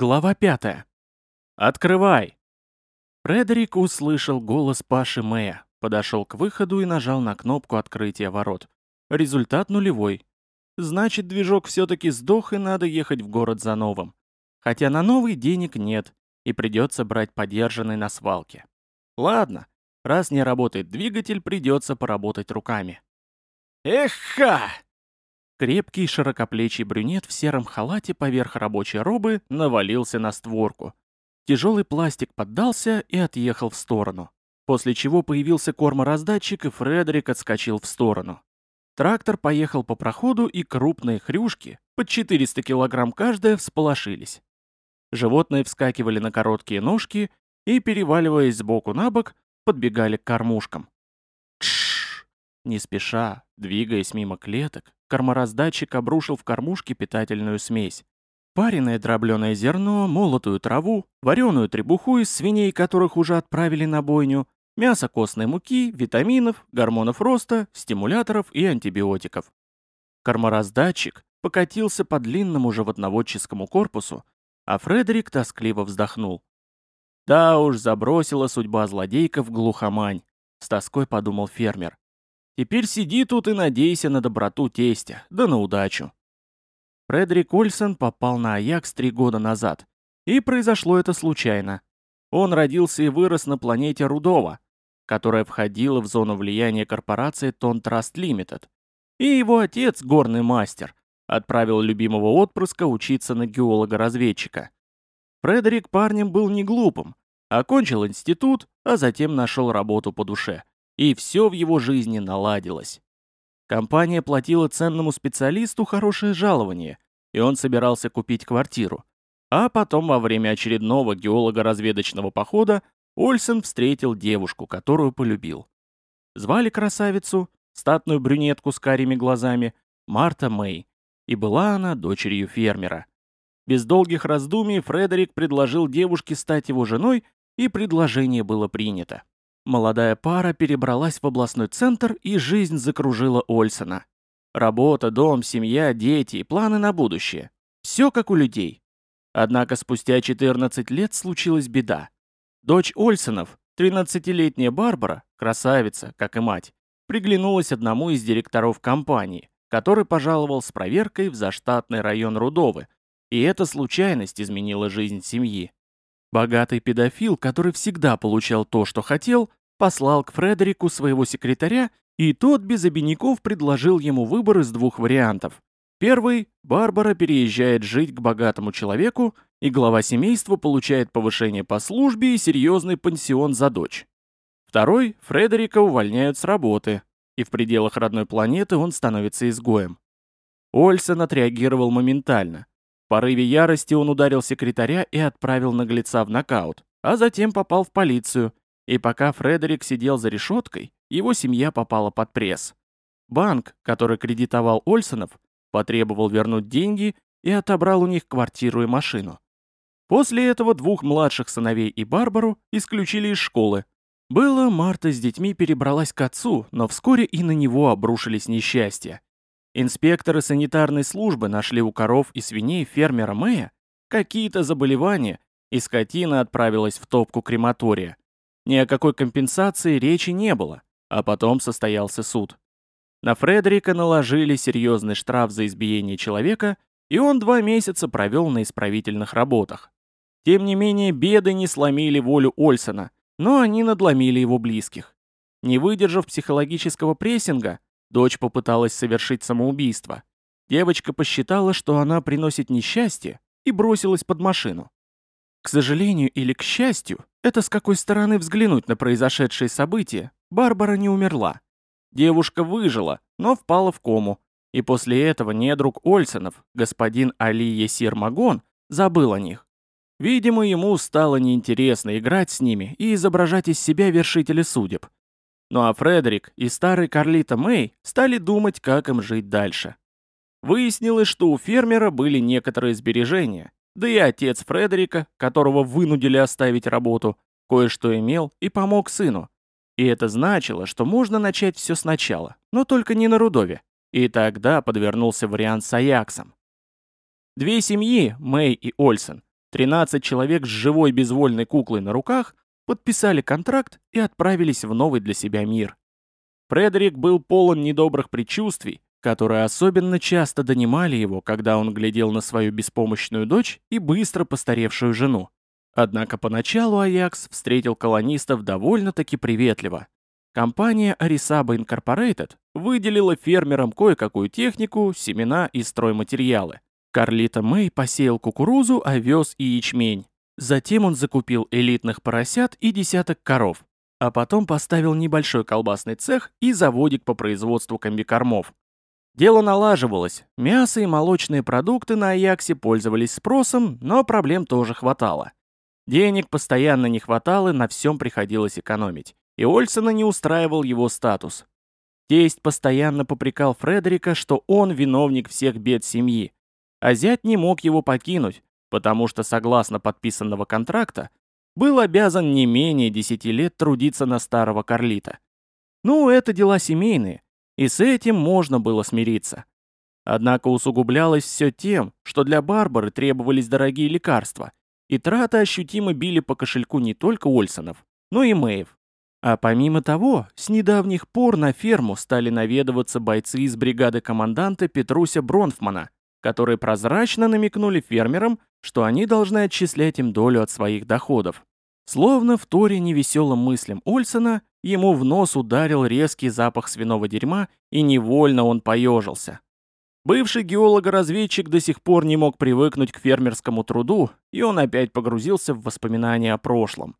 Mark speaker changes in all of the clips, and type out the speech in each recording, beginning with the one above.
Speaker 1: Глава пятая. «Открывай!» Фредерик услышал голос Паши Мэя, подошел к выходу и нажал на кнопку открытия ворот. Результат нулевой. Значит, движок все-таки сдох и надо ехать в город за новым. Хотя на новый денег нет, и придется брать подержанный на свалке. Ладно, раз не работает двигатель, придется поработать руками. Эх-ха! Крепкий широкоплечий брюнет в сером халате поверх рабочей робы навалился на створку. Тяжелый пластик поддался и отъехал в сторону. После чего появился кормораздатчик, и Фредерик отскочил в сторону. Трактор поехал по проходу, и крупные хрюшки, под 400 килограмм каждая, всполошились. Животные вскакивали на короткие ножки и, переваливаясь сбоку на бок, подбегали к кормушкам. Не спеша, двигаясь мимо клеток, Кормораздатчик обрушил в кормушки питательную смесь. Пареное дробленое зерно, молотую траву, вареную требуху из свиней, которых уже отправили на бойню, мясо костной муки, витаминов, гормонов роста, стимуляторов и антибиотиков. Кормораздатчик покатился по длинному животноводческому корпусу, а Фредерик тоскливо вздохнул. Да уж, забросила судьба злодейка в глухомань, с тоской подумал фермер. Теперь сиди тут и надейся на доброту тестя, да на удачу. Фредерик Ольсен попал на Аякс три года назад. И произошло это случайно. Он родился и вырос на планете Рудова, которая входила в зону влияния корпорации Тон Limited. И его отец, горный мастер, отправил любимого отпрыска учиться на геолога-разведчика. Фредерик парнем был не глупым, окончил институт, а затем нашел работу по душе и все в его жизни наладилось. Компания платила ценному специалисту хорошее жалование, и он собирался купить квартиру. А потом во время очередного геолого-разведочного похода Ольсен встретил девушку, которую полюбил. Звали красавицу, статную брюнетку с карими глазами, Марта Мэй, и была она дочерью фермера. Без долгих раздумий Фредерик предложил девушке стать его женой, и предложение было принято. Молодая пара перебралась в областной центр, и жизнь закружила Ольсона. Работа, дом, семья, дети и планы на будущее. Все как у людей. Однако спустя 14 лет случилась беда. Дочь Ольсонов, 13-летняя Барбара, красавица, как и мать, приглянулась одному из директоров компании, который пожаловал с проверкой в заштатный район Рудовы, и эта случайность изменила жизнь семьи. Богатый педофил, который всегда получал то, что хотел, послал к Фредерику своего секретаря, и тот без обиняков предложил ему выбор из двух вариантов. Первый – Барбара переезжает жить к богатому человеку, и глава семейства получает повышение по службе и серьезный пансион за дочь. Второй – Фредерика увольняют с работы, и в пределах родной планеты он становится изгоем. Ольсон отреагировал моментально. В порыве ярости он ударил секретаря и отправил наглеца в нокаут, а затем попал в полицию, и пока Фредерик сидел за решеткой, его семья попала под пресс. Банк, который кредитовал Ольсонов, потребовал вернуть деньги и отобрал у них квартиру и машину. После этого двух младших сыновей и Барбару исключили из школы. Было, Марта с детьми перебралась к отцу, но вскоре и на него обрушились несчастья. Инспекторы санитарной службы нашли у коров и свиней фермера Мэя какие-то заболевания, и скотина отправилась в топку крематория. Ни о какой компенсации речи не было, а потом состоялся суд. На Фредерика наложили серьезный штраф за избиение человека, и он два месяца провел на исправительных работах. Тем не менее, беды не сломили волю Ольсона, но они надломили его близких. Не выдержав психологического прессинга, дочь попыталась совершить самоубийство. Девочка посчитала, что она приносит несчастье, и бросилась под машину. К сожалению или к счастью, это с какой стороны взглянуть на произошедшие события, Барбара не умерла. Девушка выжила, но впала в кому, и после этого недруг Ольсонов, господин Али Есир Магон, забыл о них. Видимо, ему стало неинтересно играть с ними и изображать из себя вершителя судеб. Ну а Фредерик и старый Карлита Мэй стали думать, как им жить дальше. Выяснилось, что у фермера были некоторые сбережения, да и отец Фредерика, которого вынудили оставить работу, кое-что имел и помог сыну. И это значило, что можно начать все сначала, но только не на Рудове. И тогда подвернулся вариант с Аяксом. Две семьи, Мэй и Ольсен, 13 человек с живой безвольной куклой на руках подписали контракт и отправились в новый для себя мир. Фредерик был полон недобрых предчувствий, которые особенно часто донимали его, когда он глядел на свою беспомощную дочь и быстро постаревшую жену. Однако поначалу Аякс встретил колонистов довольно-таки приветливо. Компания Arisaba Incorporated выделила фермерам кое-какую технику, семена и стройматериалы. Карлита Мэй посеял кукурузу, овес и ячмень. Затем он закупил элитных поросят и десяток коров, а потом поставил небольшой колбасный цех и заводик по производству комбикормов. Дело налаживалось, мясо и молочные продукты на Аяксе пользовались спросом, но проблем тоже хватало. Денег постоянно не хватало, на всем приходилось экономить. И Ольсона не устраивал его статус. Тесть постоянно попрекал Фредерика, что он виновник всех бед семьи. А зять не мог его покинуть, потому что, согласно подписанного контракта, был обязан не менее десяти лет трудиться на старого Карлита. Ну, это дела семейные, и с этим можно было смириться. Однако усугублялось все тем, что для Барбары требовались дорогие лекарства, и траты ощутимо били по кошельку не только Ольсонов, но и Мэйв. А помимо того, с недавних пор на ферму стали наведываться бойцы из бригады команданта Петруся Бронфмана, которые прозрачно намекнули фермерам, что они должны отчислять им долю от своих доходов. Словно в торе невеселым мыслям Ольсона, ему в нос ударил резкий запах свиного дерьма, и невольно он поежился. Бывший геолого-разведчик до сих пор не мог привыкнуть к фермерскому труду, и он опять погрузился в воспоминания о прошлом.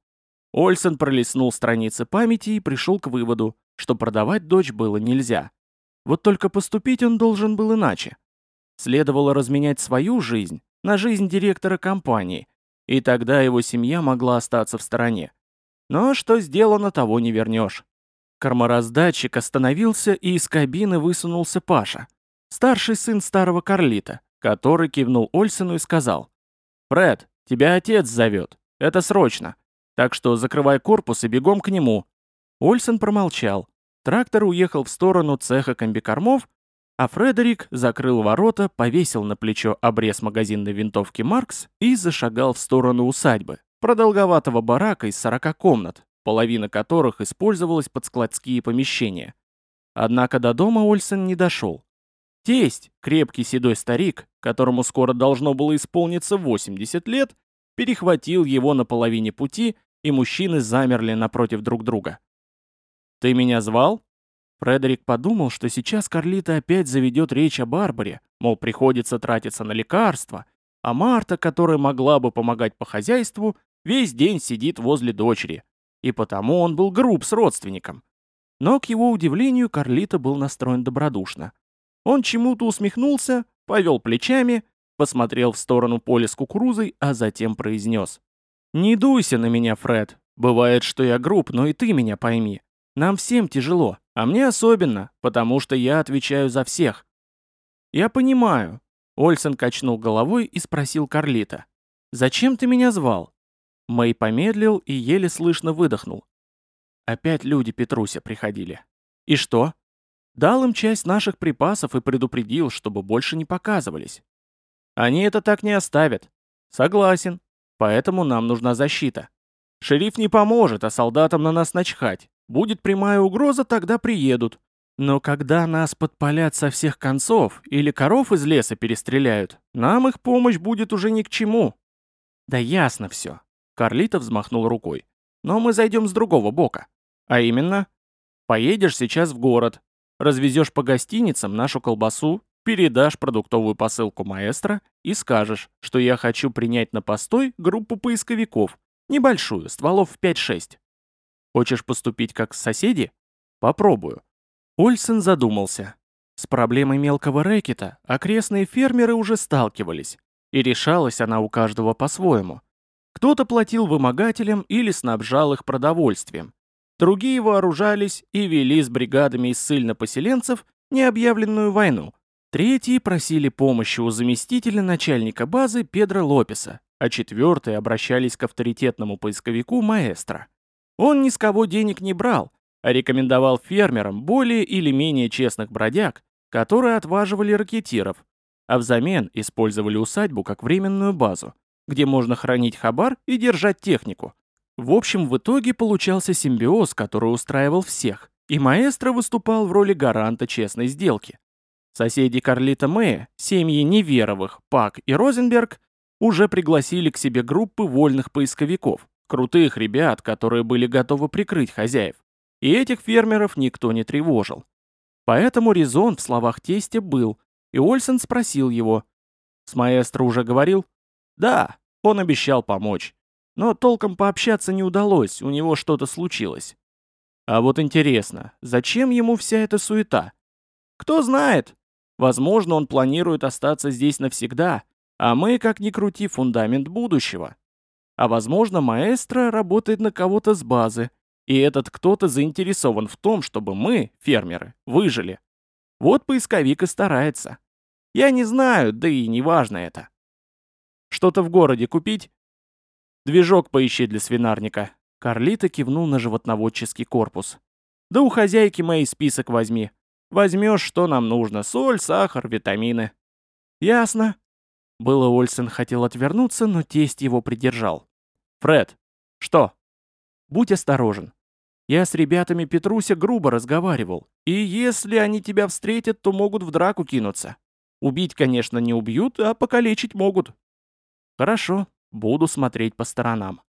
Speaker 1: Ольсен пролистнул страницы памяти и пришел к выводу, что продавать дочь было нельзя. Вот только поступить он должен был иначе. Следовало разменять свою жизнь на жизнь директора компании, и тогда его семья могла остаться в стороне. Но что сделано, того не вернешь. Кормораздатчик остановился, и из кабины высунулся Паша — старший сын старого Карлита, который кивнул Ольсену и сказал, «Фред, тебя отец зовет, это срочно, так что закрывай корпус и бегом к нему». Ольсен промолчал. Трактор уехал в сторону цеха комбикормов, а Фредерик закрыл ворота, повесил на плечо обрез магазинной винтовки «Маркс» и зашагал в сторону усадьбы, продолговатого барака из 40 комнат, половина которых использовалась под складские помещения. Однако до дома Ольсен не дошел. Тесть, крепкий седой старик, которому скоро должно было исполниться 80 лет, перехватил его на половине пути, и мужчины замерли напротив друг друга. «Ты меня звал?» Фредерик подумал, что сейчас Карлита опять заведет речь о Барбаре, мол, приходится тратиться на лекарства, а Марта, которая могла бы помогать по хозяйству, весь день сидит возле дочери, и потому он был груб с родственником. Но, к его удивлению, Карлита был настроен добродушно. Он чему-то усмехнулся, повел плечами, посмотрел в сторону поля с кукурузой, а затем произнес. «Не дуйся на меня, Фред. Бывает, что я груб, но и ты меня пойми. Нам всем тяжело, а мне особенно, потому что я отвечаю за всех». «Я понимаю», — Ольсен качнул головой и спросил Карлита. «Зачем ты меня звал?» Мэй помедлил и еле слышно выдохнул. Опять люди Петруся приходили. «И что?» Дал им часть наших припасов и предупредил, чтобы больше не показывались. Они это так не оставят. Согласен. Поэтому нам нужна защита. Шериф не поможет, а солдатам на нас начхать. Будет прямая угроза, тогда приедут. Но когда нас подпалят со всех концов или коров из леса перестреляют, нам их помощь будет уже ни к чему. Да ясно все. Карлита взмахнул рукой. Но мы зайдем с другого бока. А именно, поедешь сейчас в город, Развезешь по гостиницам нашу колбасу, передашь продуктовую посылку маэстро и скажешь, что я хочу принять на постой группу поисковиков, небольшую, стволов в 5-6. Хочешь поступить как соседи? Попробую. Ольсен задумался. С проблемой мелкого рэкета окрестные фермеры уже сталкивались, и решалась она у каждого по-своему. Кто-то платил вымогателям или снабжал их продовольствием, Другие вооружались и вели с бригадами из ссыльно-поселенцев необъявленную войну. Третьи просили помощи у заместителя начальника базы Педро Лопеса, а четвертые обращались к авторитетному поисковику маэстро. Он ни с кого денег не брал, а рекомендовал фермерам более или менее честных бродяг, которые отваживали ракетиров, а взамен использовали усадьбу как временную базу. Где можно хранить хабар и держать технику. В общем, в итоге получался симбиоз, который устраивал всех, и маэстро выступал в роли гаранта честной сделки. Соседи Карлита Мэя, семьи Неверовых, Пак и Розенберг, уже пригласили к себе группы вольных поисковиков, крутых ребят, которые были готовы прикрыть хозяев. И этих фермеров никто не тревожил. Поэтому резон в словах тестя был, и Ольсен спросил его. С маэстро уже говорил? Да, он обещал помочь. Но толком пообщаться не удалось, у него что-то случилось. А вот интересно, зачем ему вся эта суета? Кто знает. Возможно, он планирует остаться здесь навсегда, а мы, как ни крути, фундамент будущего. А возможно, маэстро работает на кого-то с базы, и этот кто-то заинтересован в том, чтобы мы, фермеры, выжили. Вот поисковик и старается. Я не знаю, да и не важно это. Что-то в городе купить? Движок поищи для свинарника. Карлита кивнул на животноводческий корпус. Да у хозяйки моей список возьми. Возьмешь, что нам нужно. Соль, сахар, витамины. Ясно. Было Ольсен хотел отвернуться, но тесть его придержал. Фред. Что? Будь осторожен. Я с ребятами Петруся грубо разговаривал, и если они тебя встретят, то могут в драку кинуться. Убить, конечно, не убьют, а покалечить могут. Хорошо, буду смотреть по сторонам.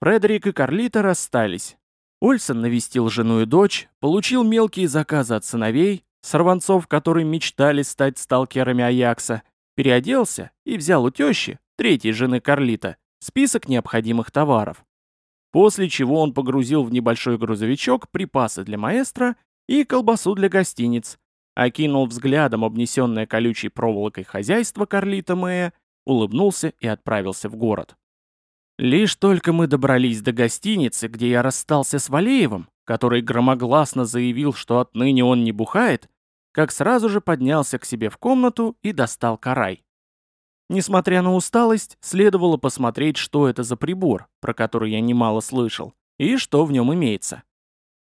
Speaker 1: Фредерик и Карлита расстались. Ольсен навестил жену и дочь, получил мелкие заказы от сыновей, сорванцов, которые мечтали стать сталкерами Аякса, переоделся и взял у тещи, третьей жены Карлита, список необходимых товаров после чего он погрузил в небольшой грузовичок припасы для маэстро и колбасу для гостиниц, окинул взглядом обнесенное колючей проволокой хозяйство Карлита Мэя, улыбнулся и отправился в город. Лишь только мы добрались до гостиницы, где я расстался с Валеевым, который громогласно заявил, что отныне он не бухает, как сразу же поднялся к себе в комнату и достал карай. Несмотря на усталость, следовало посмотреть, что это за прибор, про который я немало слышал, и что в нем имеется.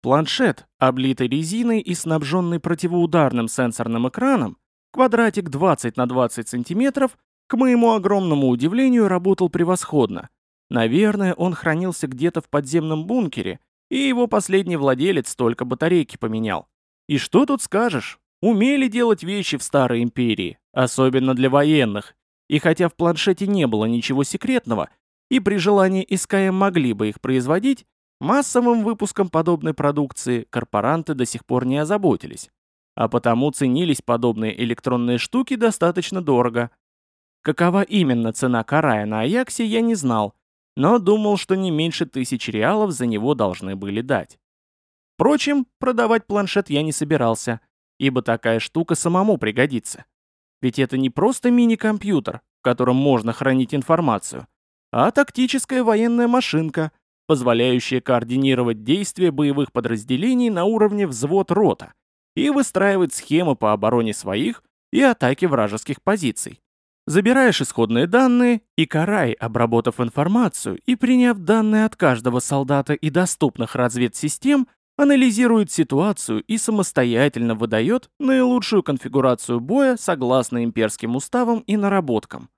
Speaker 1: Планшет, облитый резиной и снабженный противоударным сенсорным экраном, квадратик 20 на 20 сантиметров, к моему огромному удивлению, работал превосходно. Наверное, он хранился где-то в подземном бункере, и его последний владелец только батарейки поменял. И что тут скажешь? Умели делать вещи в Старой Империи, особенно для военных, и хотя в планшете не было ничего секретного, и при желании СКМ могли бы их производить, массовым выпуском подобной продукции корпоранты до сих пор не озаботились. А потому ценились подобные электронные штуки достаточно дорого. Какова именно цена карая на Аяксе, я не знал, но думал, что не меньше тысячи реалов за него должны были дать. Впрочем, продавать планшет я не собирался, ибо такая штука самому пригодится. Ведь это не просто мини-компьютер, в котором можно хранить информацию, а тактическая военная машинка, позволяющая координировать действия боевых подразделений на уровне взвод-рота и выстраивать схемы по обороне своих и атаке вражеских позиций. Забираешь исходные данные, и Карай, обработав информацию и приняв данные от каждого солдата и доступных разведсистем, анализирует ситуацию и самостоятельно выдает наилучшую конфигурацию боя согласно имперским уставам и наработкам.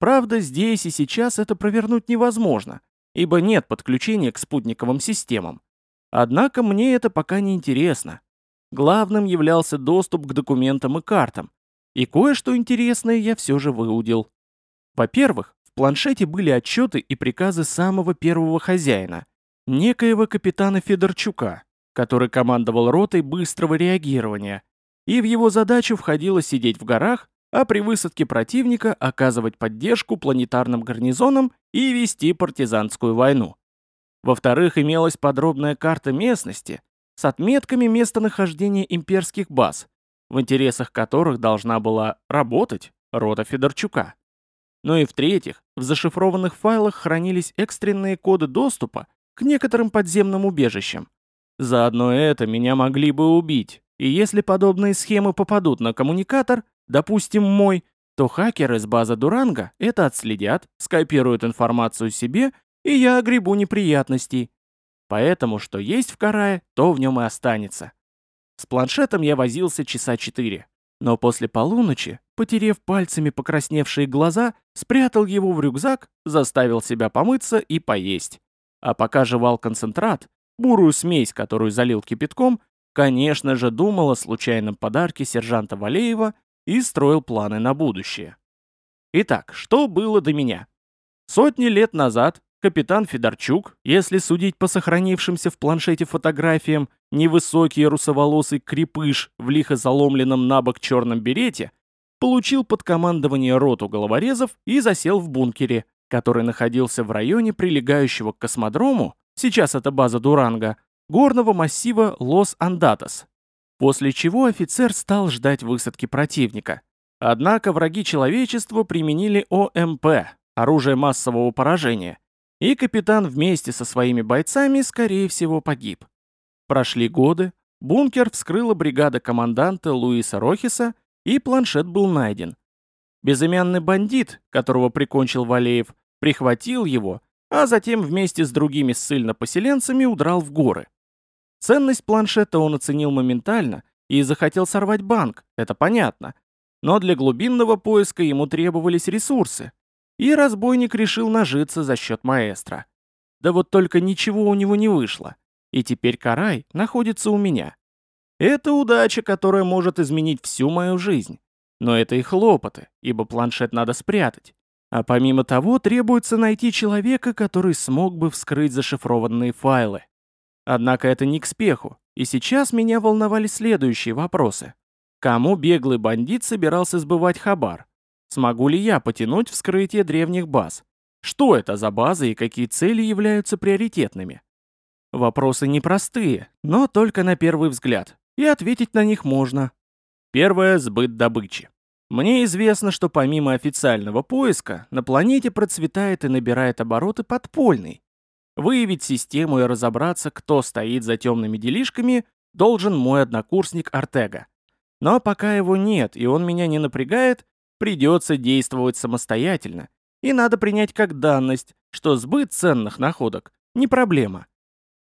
Speaker 1: Правда, здесь и сейчас это провернуть невозможно, ибо нет подключения к спутниковым системам. Однако мне это пока не интересно. Главным являлся доступ к документам и картам, и кое-что интересное я все же выудил. Во-первых, в планшете были отчеты и приказы самого первого хозяина, некоего капитана Федорчука, который командовал ротой быстрого реагирования, и в его задачу входило сидеть в горах, а при высадке противника оказывать поддержку планетарным гарнизонам и вести партизанскую войну. Во-вторых, имелась подробная карта местности с отметками местонахождения имперских баз, в интересах которых должна была работать рота Федорчука. Ну и в-третьих, в зашифрованных файлах хранились экстренные коды доступа к некоторым подземным убежищам. Заодно это меня могли бы убить, и если подобные схемы попадут на коммуникатор, допустим, мой, то хакеры с базы Дуранга это отследят, скопируют информацию себе, и я огребу неприятностей. Поэтому, что есть в Карае, то в нем и останется. С планшетом я возился часа четыре, но после полуночи, потерев пальцами покрасневшие глаза, спрятал его в рюкзак, заставил себя помыться и поесть. А пока жевал концентрат, бурую смесь, которую залил кипятком, конечно же думал о случайном подарке сержанта Валеева и строил планы на будущее. Итак, что было до меня? Сотни лет назад капитан Федорчук, если судить по сохранившимся в планшете фотографиям, невысокий русоволосый крепыш в лихо заломленном на бок черном берете, получил под командование роту головорезов и засел в бункере, который находился в районе прилегающего к космодрому, сейчас это база Дуранга, горного массива Лос-Андатос. После чего офицер стал ждать высадки противника. Однако враги человечества применили ОМП, оружие массового поражения, и капитан вместе со своими бойцами, скорее всего, погиб. Прошли годы, бункер вскрыла бригада команданта Луиса Рохиса, и планшет был найден. Безымянный бандит, которого прикончил Валеев, прихватил его, а затем вместе с другими ссыльно-поселенцами удрал в горы. Ценность планшета он оценил моментально и захотел сорвать банк, это понятно. Но для глубинного поиска ему требовались ресурсы, и разбойник решил нажиться за счет маэстро. Да вот только ничего у него не вышло, и теперь Карай находится у меня. Это удача, которая может изменить всю мою жизнь. Но это и хлопоты, ибо планшет надо спрятать. А помимо того, требуется найти человека, который смог бы вскрыть зашифрованные файлы. Однако это не к спеху, и сейчас меня волновали следующие вопросы. Кому беглый бандит собирался сбывать хабар? Смогу ли я потянуть вскрытие древних баз? Что это за базы и какие цели являются приоритетными? Вопросы непростые, но только на первый взгляд, и ответить на них можно. Первое – сбыт добычи. Мне известно, что помимо официального поиска, на планете процветает и набирает обороты подпольный. Выявить систему и разобраться, кто стоит за темными делишками, должен мой однокурсник Артега. Но пока его нет, и он меня не напрягает, придется действовать самостоятельно. И надо принять как данность, что сбыт ценных находок – не проблема.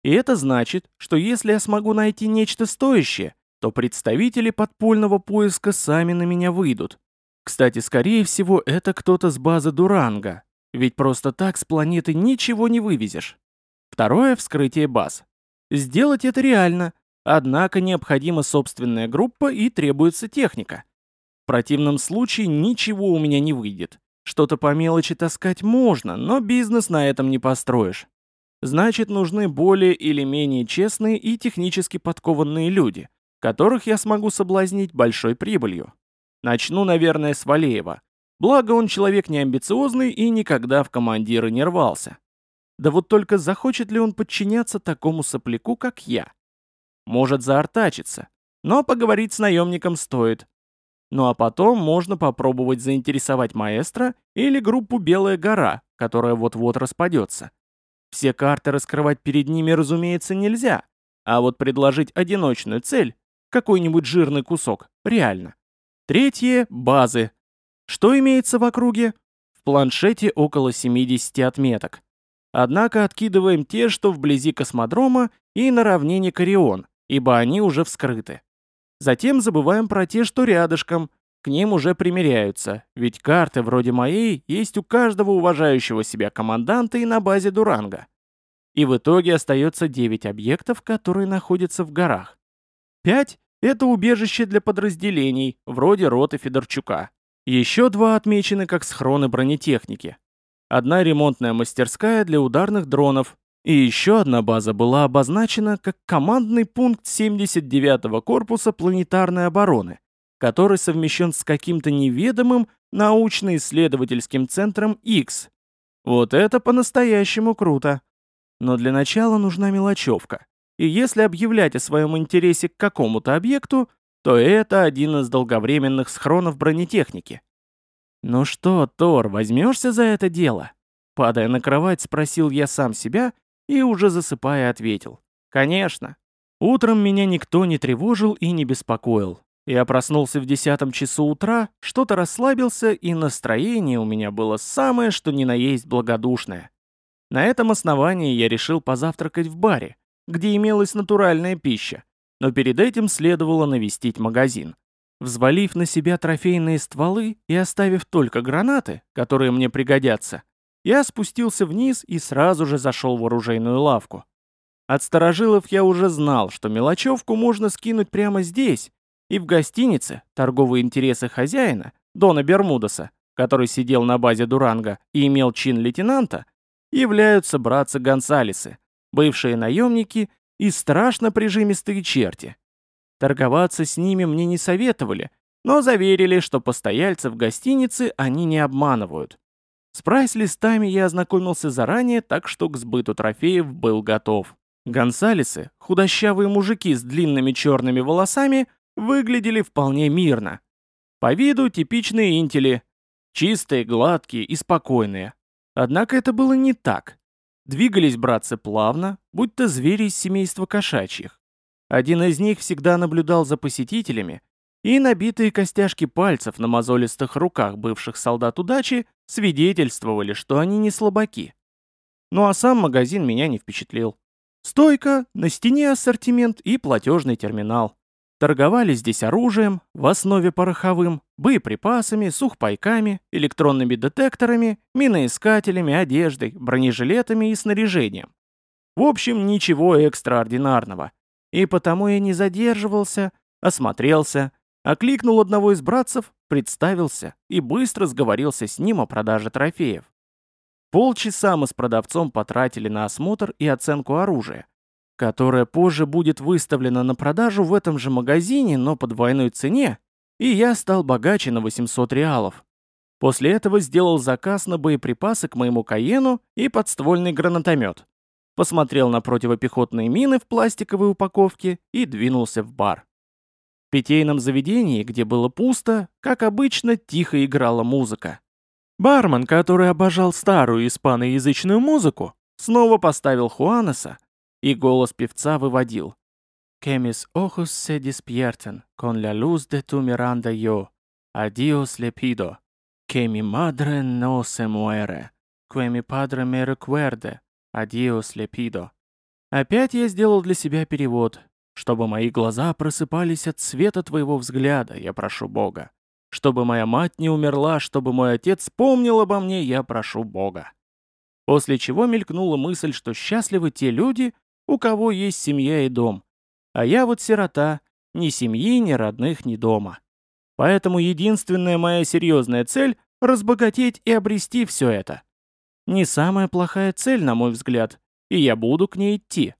Speaker 1: И это значит, что если я смогу найти нечто стоящее, то представители подпольного поиска сами на меня выйдут. Кстати, скорее всего, это кто-то с базы Дуранга, ведь просто так с планеты ничего не вывезешь. Второе — вскрытие баз. Сделать это реально, однако необходима собственная группа и требуется техника. В противном случае ничего у меня не выйдет. Что-то по мелочи таскать можно, но бизнес на этом не построишь. Значит, нужны более или менее честные и технически подкованные люди — которых я смогу соблазнить большой прибылью. Начну, наверное, с Валеева. Благо он человек не амбициозный и никогда в командиры не рвался. Да вот только захочет ли он подчиняться такому сопляку, как я? Может заортачиться, но поговорить с наемником стоит. Ну а потом можно попробовать заинтересовать маэстро или группу «Белая гора», которая вот-вот распадется. Все карты раскрывать перед ними, разумеется, нельзя, а вот предложить одиночную цель какой-нибудь жирный кусок, реально. Третье — базы. Что имеется в округе? В планшете около 70 отметок. Однако откидываем те, что вблизи космодрома и на равнине Корион, ибо они уже вскрыты. Затем забываем про те, что рядышком, к ним уже примеряются, ведь карты вроде моей есть у каждого уважающего себя команданта и на базе Дуранга. И в итоге остается 9 объектов, которые находятся в горах. Пять — это убежище для подразделений, вроде роты Федорчука. Еще два отмечены как схроны бронетехники. Одна ремонтная мастерская для ударных дронов, и еще одна база была обозначена как командный пункт 79-го корпуса планетарной обороны, который совмещен с каким-то неведомым научно-исследовательским центром X. Вот это по-настоящему круто. Но для начала нужна мелочевка. И если объявлять о своем интересе к какому-то объекту, то это один из долговременных схронов бронетехники. «Ну что, Тор, возьмешься за это дело?» Падая на кровать, спросил я сам себя и уже засыпая ответил. «Конечно». Утром меня никто не тревожил и не беспокоил. Я проснулся в десятом часу утра, что-то расслабился, и настроение у меня было самое, что ни на есть благодушное. На этом основании я решил позавтракать в баре, где имелась натуральная пища, но перед этим следовало навестить магазин. Взвалив на себя трофейные стволы и оставив только гранаты, которые мне пригодятся, я спустился вниз и сразу же зашел в оружейную лавку. От старожилов я уже знал, что мелочевку можно скинуть прямо здесь, и в гостинице торговые интересы хозяина, Дона Бермудаса, который сидел на базе Дуранга и имел чин лейтенанта, являются братцы Гонсалесы, бывшие наемники и страшно прижимистые черти. Торговаться с ними мне не советовали, но заверили, что постояльцев гостиницы они не обманывают. С прайс-листами я ознакомился заранее, так что к сбыту трофеев был готов. Гонсалесы, худощавые мужики с длинными черными волосами, выглядели вполне мирно. По виду типичные интели. Чистые, гладкие и спокойные. Однако это было не так. Двигались братцы плавно, будто звери из семейства кошачьих. Один из них всегда наблюдал за посетителями, и набитые костяшки пальцев на мозолистых руках бывших солдат удачи свидетельствовали, что они не слабаки. Ну а сам магазин меня не впечатлил. Стойка, на стене ассортимент и платежный терминал. Торговали здесь оружием, в основе пороховым, боеприпасами, сухпайками, электронными детекторами, миноискателями, одеждой, бронежилетами и снаряжением. В общем, ничего экстраординарного. И потому я не задерживался, осмотрелся, окликнул одного из братцев, представился и быстро сговорился с ним о продаже трофеев. Полчаса мы с продавцом потратили на осмотр и оценку оружия, которое позже будет выставлено на продажу в этом же магазине, но по двойной цене, и я стал богаче на 800 реалов. После этого сделал заказ на боеприпасы к моему Каену и подствольный гранатомет. Посмотрел на противопехотные мины в пластиковой упаковке и двинулся в бар. В питейном заведении, где было пусто, как обычно, тихо играла музыка. Бармен, который обожал старую испаноязычную музыку, снова поставил Хуанеса, и голос певца выводил. «Que mis ojos se despierten con la luz de tu miranda yo, a Dios le pido, que mi madre no se muere, que mi padre me recuerde, a Dios le pido». Опять я сделал для себя перевод, чтобы мои глаза просыпались от света твоего взгляда, я прошу Бога. Чтобы моя мать не умерла, чтобы мой отец помнил обо мне, я прошу Бога. После чего мелькнула мысль, что счастливы те люди, у кого есть семья и дом. А я вот сирота, ни семьи, ни родных, ни дома. Поэтому единственная моя серьезная цель — разбогатеть и обрести все это. Не самая плохая цель, на мой взгляд, и я буду к ней идти.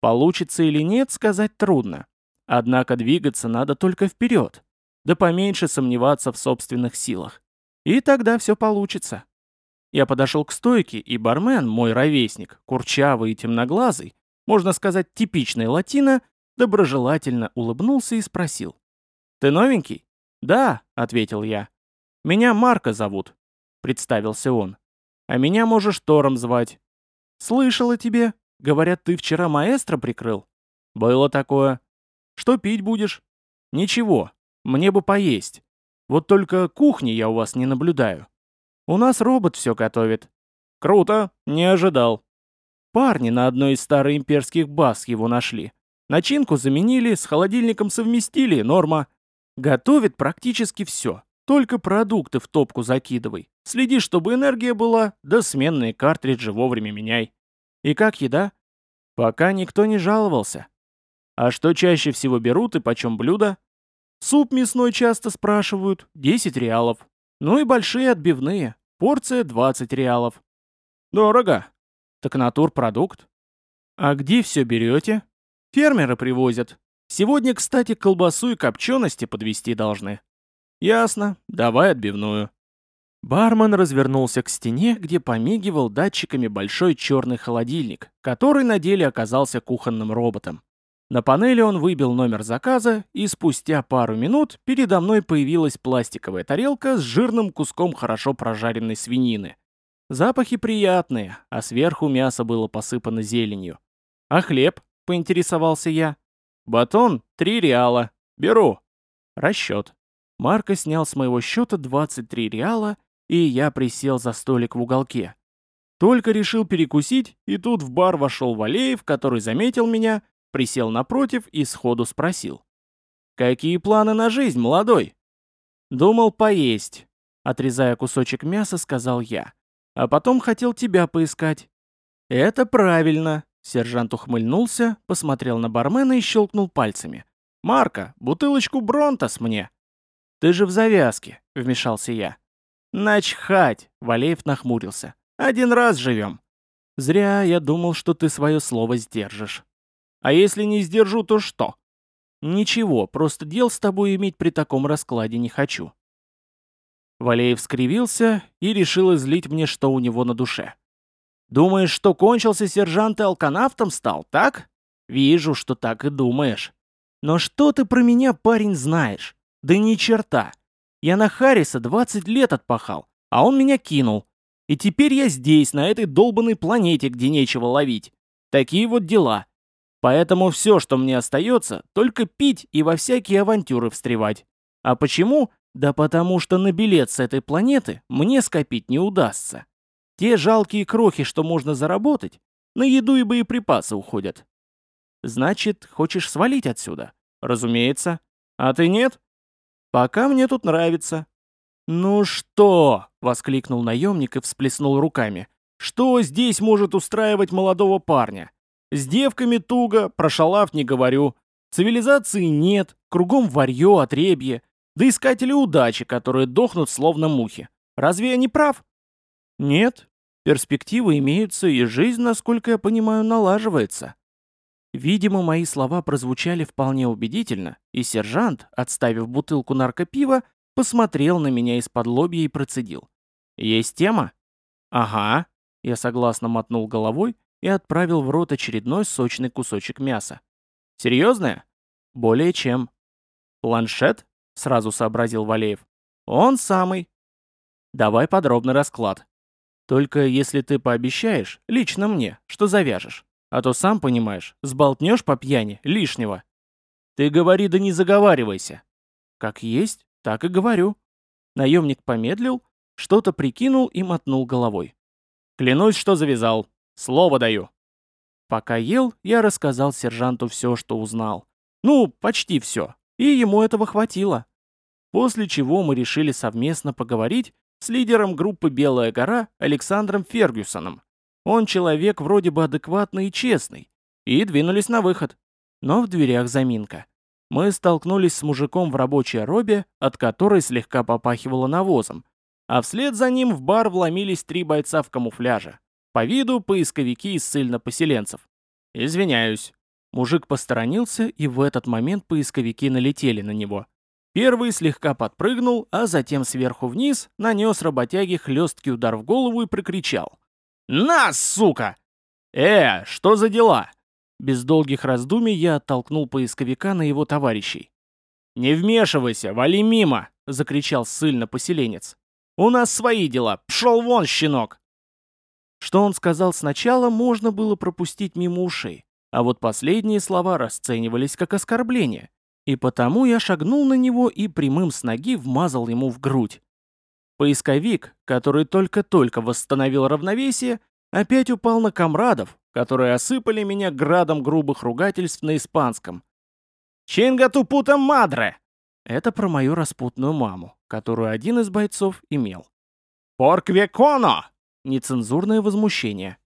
Speaker 1: Получится или нет, сказать трудно. Однако двигаться надо только вперед да поменьше сомневаться в собственных силах. И тогда все получится. Я подошел к стойке, и бармен, мой ровесник, курчавый и темноглазый, можно сказать, типичный латино, доброжелательно улыбнулся и спросил. «Ты новенький?» «Да», — ответил я. «Меня Марко зовут», — представился он. «А меня можешь Тором звать». «Слышал о тебе. Говорят, ты вчера маэстро прикрыл». «Было такое». «Что пить будешь?» «Ничего. Мне бы поесть. Вот только кухни я у вас не наблюдаю. У нас робот все готовит. Круто, не ожидал. Парни на одной из староимперских баз его нашли. Начинку заменили, с холодильником совместили, норма. Готовит практически все. Только продукты в топку закидывай. Следи, чтобы энергия была, да сменные картриджи вовремя меняй. И как еда? Пока никто не жаловался. А что чаще всего берут и почем блюда? Суп мясной часто спрашивают, 10 реалов. Ну и большие отбивные, порция 20 реалов. Дорого. Так натурпродукт. А где все берете? Фермеры привозят. Сегодня, кстати, колбасу и копчености подвести должны. Ясно, давай отбивную. Бармен развернулся к стене, где помигивал датчиками большой черный холодильник, который на деле оказался кухонным роботом. На панели он выбил номер заказа, и спустя пару минут передо мной появилась пластиковая тарелка с жирным куском хорошо прожаренной свинины. Запахи приятные, а сверху мясо было посыпано зеленью. «А хлеб?» — поинтересовался я. «Батон — три реала. Беру». Расчет. Марко снял с моего счета 23 реала, и я присел за столик в уголке. Только решил перекусить, и тут в бар вошел Валеев, который заметил меня присел напротив и сходу спросил. Какие планы на жизнь, молодой?» «Думал поесть», — отрезая кусочек мяса, сказал я. «А потом хотел тебя поискать». «Это правильно», — сержант ухмыльнулся, посмотрел на бармена и щелкнул пальцами. «Марка, бутылочку Бронтос мне!» «Ты же в завязке», — вмешался я. «Начхать!» — Валеев нахмурился. «Один раз живем». «Зря я думал, что ты свое слово сдержишь». «А если не сдержу, то что?» «Ничего, просто дел с тобой иметь при таком раскладе не хочу». Валеев скривился и решил излить мне, что у него на душе. «Думаешь, что кончился сержант и алканавтом стал, так? Вижу, что так и думаешь. Но что ты про меня, парень, знаешь? Да ни черта. Я на Харриса 20 лет отпахал, а он меня кинул. И теперь я здесь, на этой долбанной планете, где нечего ловить. Такие вот дела. Поэтому все, что мне остается, только пить и во всякие авантюры встревать. А почему? Да потому что на билет с этой планеты мне скопить не удастся. Те жалкие крохи, что можно заработать, на еду и боеприпасы уходят. Значит, хочешь свалить отсюда? Разумеется. А ты нет? Пока мне тут нравится». «Ну что?» — воскликнул наемник и всплеснул руками. «Что здесь может устраивать молодого парня? С девками туго, про шалав не говорю. Цивилизации нет, кругом варьё, отребье, да искатели удачи, которые дохнут словно мухи. Разве я не прав?» «Нет, перспективы имеются, и жизнь, насколько я понимаю, налаживается». Видимо, мои слова прозвучали вполне убедительно, и сержант, отставив бутылку наркопива, посмотрел на меня из-под лобья и процедил. «Есть тема?» «Ага», — я согласно мотнул головой и отправил в рот очередной сочный кусочек мяса. «Серьезная?» «Более чем». «Планшет?» — сразу сообразил Валеев. «Он самый». «Давай подробный расклад. Только если ты пообещаешь, лично мне, что завяжешь. А то сам понимаешь, сболтнешь по пьяни лишнего. Ты говори да не заговаривайся. Как есть, так и говорю. Наемник помедлил, что-то прикинул и мотнул головой. Клянусь, что завязал. Слово даю. Пока ел, я рассказал сержанту все, что узнал. Ну, почти все. И ему этого хватило. После чего мы решили совместно поговорить с лидером группы «Белая гора» Александром Фергюсоном. Он человек вроде бы адекватный и честный. И двинулись на выход. Но в дверях заминка. Мы столкнулись с мужиком в рабочей робе, от которой слегка попахивало навозом. А вслед за ним в бар вломились три бойца в камуфляже. По виду поисковики из ссыльно-поселенцев. «Извиняюсь». Мужик посторонился, и в этот момент поисковики налетели на него. Первый слегка подпрыгнул, а затем сверху вниз нанес работяге хлесткий удар в голову и прокричал. «На, сука!» «Э, что за дела?» Без долгих раздумий я оттолкнул поисковика на его товарищей. «Не вмешивайся, вали мимо!» — закричал ссыльно-поселенец. «У нас свои дела! Пшел вон, щенок!» Что он сказал сначала, можно было пропустить мимо ушей, а вот последние слова расценивались как оскорбление, и потому я шагнул на него и прямым с ноги вмазал ему в грудь. Поисковик, который только-только восстановил равновесие, опять упал на комрадов, которые осыпали меня градом грубых ругательств на испанском. «Чинга тупута мадре!» Это про мою распутную маму, которую один из бойцов имел. «Поркве коно!» Нецензурное возмущение.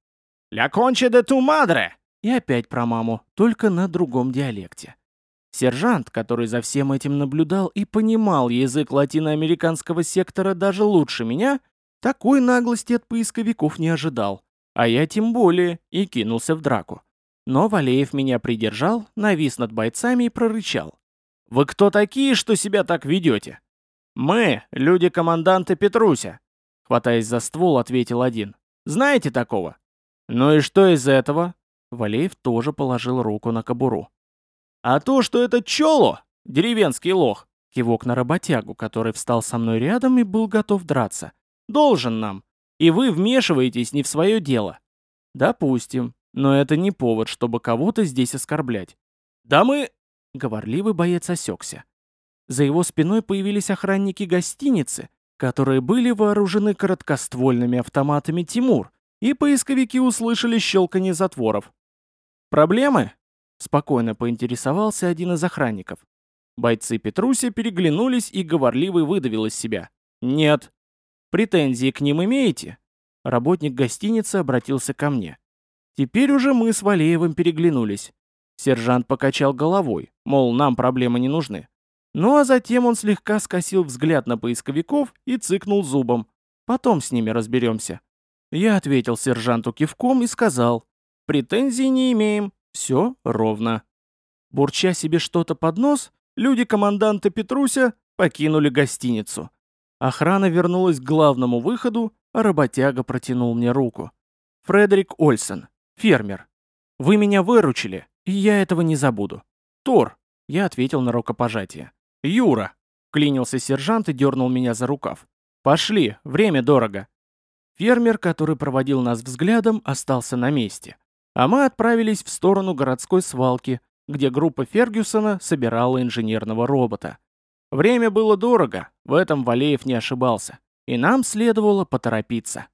Speaker 1: «Ля конче де ту мадре!» И опять про маму, только на другом диалекте. Сержант, который за всем этим наблюдал и понимал язык латиноамериканского сектора даже лучше меня, такой наглости от поисковиков не ожидал. А я тем более и кинулся в драку. Но Валеев меня придержал, навис над бойцами и прорычал. «Вы кто такие, что себя так ведете?» «Мы, люди команданта Петруся», — хватаясь за ствол, ответил один. «Знаете такого?» «Ну и что из этого?» Валеев тоже положил руку на кобуру. А то, что это Чоло, деревенский лох, кивок на работягу, который встал со мной рядом и был готов драться, должен нам. И вы вмешиваетесь не в свое дело. Допустим, но это не повод, чтобы кого-то здесь оскорблять. Да мы... Говорливый боец осекся. За его спиной появились охранники гостиницы, которые были вооружены короткоствольными автоматами «Тимур», и поисковики услышали щелканье затворов. «Проблемы?» Спокойно поинтересовался один из охранников. Бойцы Петруся переглянулись и говорливый выдавил из себя. «Нет». «Претензии к ним имеете?» Работник гостиницы обратился ко мне. Теперь уже мы с Валеевым переглянулись. Сержант покачал головой, мол, нам проблемы не нужны. Ну а затем он слегка скосил взгляд на поисковиков и цыкнул зубом. Потом с ними разберемся. Я ответил сержанту кивком и сказал, претензий не имеем, все ровно. Бурча себе что-то под нос, люди команданта Петруся покинули гостиницу. Охрана вернулась к главному выходу, а работяга протянул мне руку. Фредерик Ольсен, фермер. Вы меня выручили, и я этого не забуду. Тор, я ответил на рукопожатие. Юра, клинился сержант и дернул меня за рукав. Пошли, время дорого. Фермер, который проводил нас взглядом, остался на месте. А мы отправились в сторону городской свалки, где группа Фергюсона собирала инженерного робота. Время было дорого, в этом Валеев не ошибался, и нам следовало поторопиться.